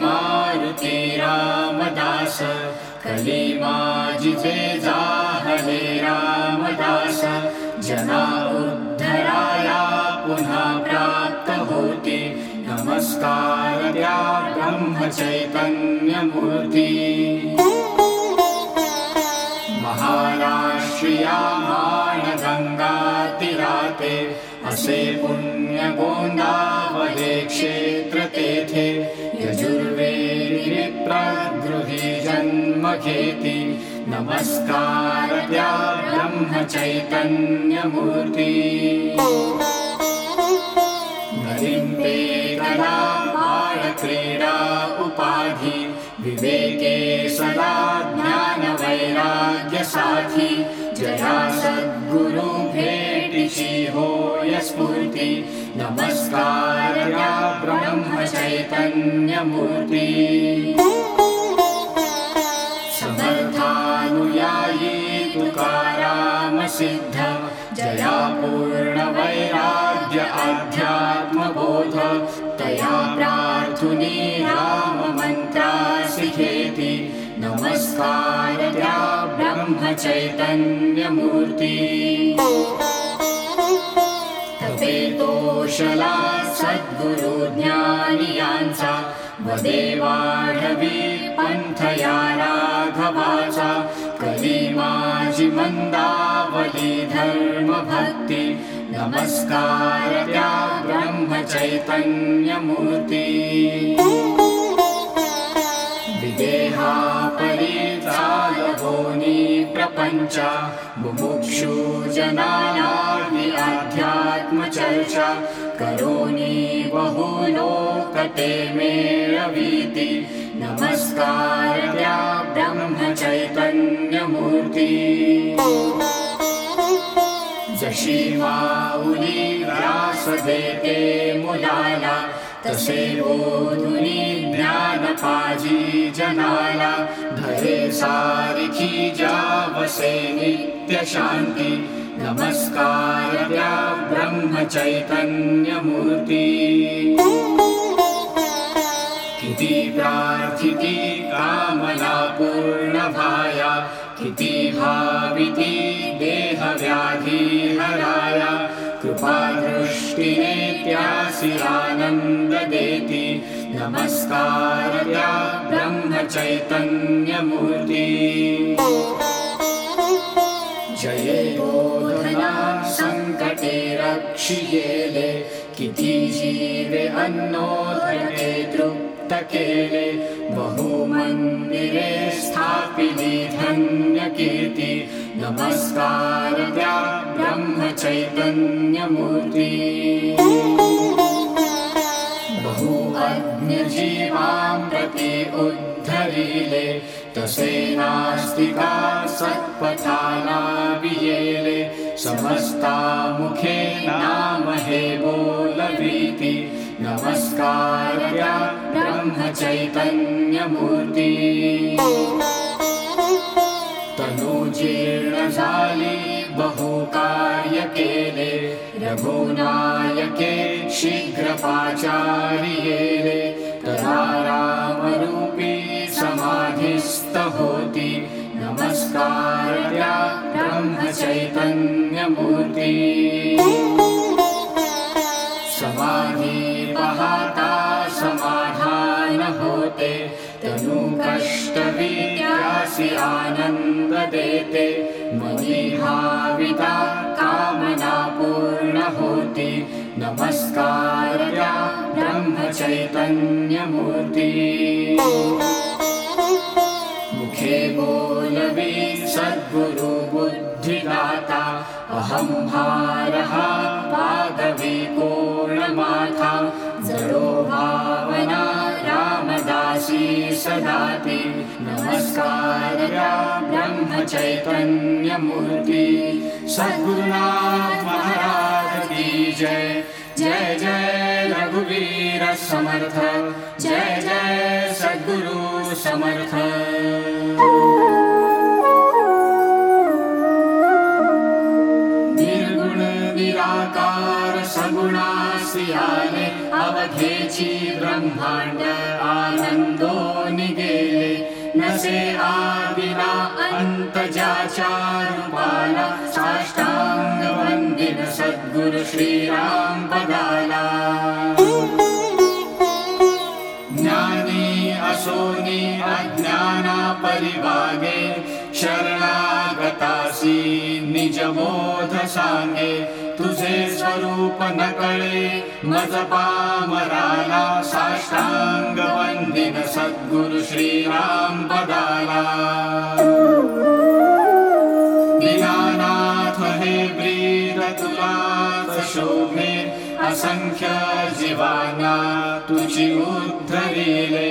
मारुती रामदास कली माजिजे जाहले रामदास जना उद्धराया पुन्हा प्राप्त होती। नमस्कार द्या ब्रह्म चैतन्यमूर्ती महाराष्ट्रिया माणगङ्गातिराते असे पुण्यगोन्दावदे क्षेत्र जन्मखेति नमस्कार त्या ब्रह्म चैतन्यमूर्ति नलिम्बे कला बालक्रीडा उपाधि। विवेके सदा ज्ञानवैराग्यसाथी। जया सद्गुरु भेटिची होय स्फूर्ति। नमस्कार तुकारामसिद्ध जया पूर्णवैराग्य आध्यात्मबोध तया प्रार्थुनी राममन्त्रासिखेति नमस्कार त्या ब्रह्म चैतन्यमूर्ति तपेतोषला सद्गुरु ज्ञानियांचा वदेवाढवी पन्थया राघवाचा कली माझी मन्दावली धर्मभक्ति नमस्कार त्या ब्रह्म प्रपञ्च मुमुक्षु जनानादि आध्यात्मचर्चा करोनि बहुलोकते मेळवीति नमस्कार त्या ब्रह्म जशी माऊली व्यास देते मुलाला तसे बोधुनी ज्ञान पाजी जनाला धरे सारिखी जावसे नित्य शान्ति नमस्कार त्या ब्रह्म चैतन्यमूर्ति किती प्रार्थिती कामना पूर्णभाया किती भाविती हराया कृपादृष्टिने त्यासि आनन्द देति नमस्कार त्या ब्रह्म चैतन्यमूर्ति जये बोधना सङ्कटे रक्षियेले। किती जीवे अन्नोदके तृप्त केले बहुमन्दिरे स्थापिली धन्यकीर्ति। नमस्कार त्या ब्रह्म चैतन्यमूर्ति बहु अग्निजीवां प्रति उद्धरिले तसे नास्तिका सत्पथाना वियेले समस्ता मुखे नाम हे बोलवीति। नमस्कार त्या ब्रह्म चैतन्यमूर्ति। केले रघुनायके शीघ्र पाचार्येले तदा रामरूपी समाधिस्थ होती नमस्कार होते तनु कष्ट विद्यासी आनंद देते मनी भाविता कामना पूर्ण होती। नमस्कार त्या ब्रह्म चैतन्यमूर्ति मुखे बोलवी सद्गुरु बुद्धिदाता। अहं भारः पादवी पूर्णमाथा जडो भावना नमस्कार ब्रह्म चैतन्यमूर्ति सद्गुरुनाथ महाराज की जय। जय जय रघुवीर समर्थ। जय जय सद्गुरु समर्थ। निर्गुण निराकार सगुणासियाले अवधेची निगेले न से आविना अन्तजाचारुपाला सद्गुरु श्रीराम पदाला ज्ञानी असोनि अज्ञाना परिवागे शरणागतासि निजबोध सांगे तुझे स्वरूप न साष्टांग वंदिन सद्गुरु श्रीराम पदाला दिनानाथ हे ब्रीद तुला शोभे असंख्य जीवाना तुझी उद्धरिले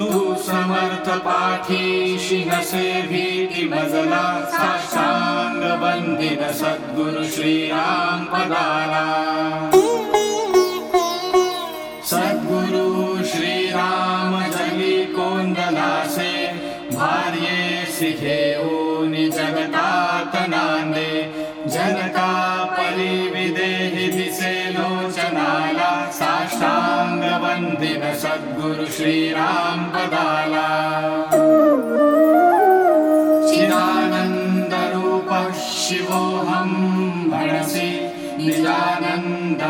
तू समर्थ पाठीशी नसे भीती मजला साष्टांग वंदिन सद्गुरु श्रीराम पदाला सद्गुरु श्रीराम पदाला। चिदानन्दरूपः शिवोऽहं भणसि निजानन्दमस्तीत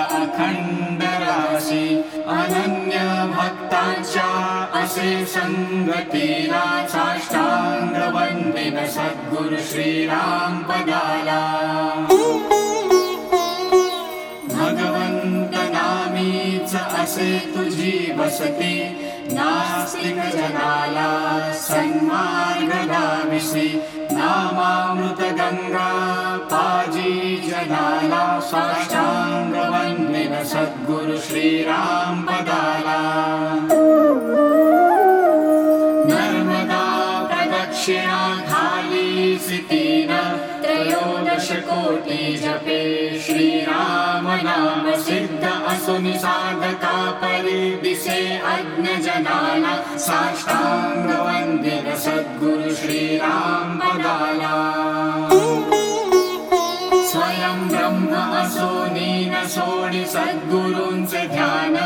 अखण्डरासि अनन्यभक्ताच्या असे सङ्गतीला साष्टाङ्गवन्दिन सद्गुरु श्रीराम पदाला असे तुझी वसति नास्तिक जनाला सन्मार्ग दाविसि नामामृत गङ्गा पाजी जनाला साष्टाङ्ग वन्दिन सद्गुरु श्रीराम पदाला। नर्मदा प्रदक्षिणा खाली सितीन त्रयोदश कोटि जपे श्रीराम नाम सिद्ध अज्ञ जनाला साष्टाङ्ग वन्दिन सद्गुरु श्रीराम पदाला स्वयं ब्रह्म असोनी न सोडि सद्गुरूंचे ध्यान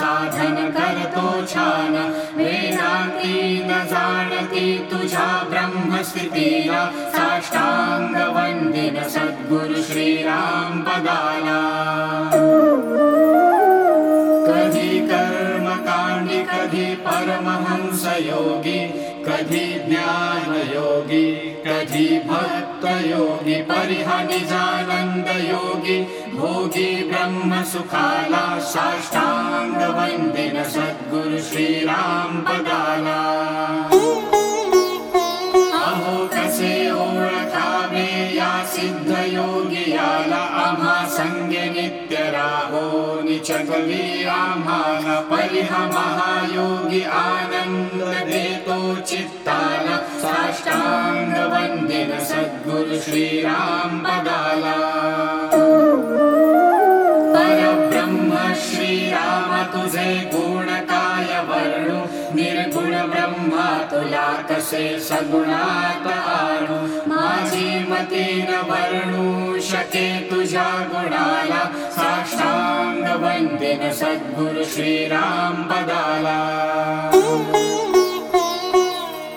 साधन करतो छान ब्रह्मस्थितीला साष्टांग वंदिन सद्गुरु श्रीराम पदाला कधी कर्मकांडी कधी परमहंस योगी कधी ज्ञान योगी कधी भक्त योगी परिहा निजानंद योगी भोगी ब्रह्म सुखाला साष्टांग वंदिन सद्गुरु श्रीराम पदाला या सिद्ध योगियाला आम्हा संगे नित्य राहो निचगवी आम्हाला परिह महायोगी आनंद देतो चित्ताला साष्टांग वंदिन सद्गुरु श्रीराम पदाला मती न वर्णू शके तुझ्या गुणाला साष्टांग वंदिन सद्गुरु श्रीराम पदाला।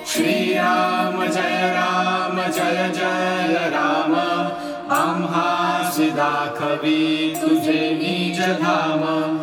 श्रीराम जय राम जय जय राम। आम्हासी दाखवी तुझे निज धाम। आत्मबोध पाजुनि दावी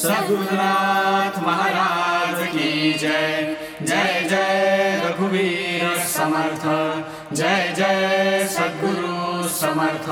सद्गुरुनाथ महाराज की जय। जय जय रघुवीर समर्थ। जय जय सद्गुरु समर्थ।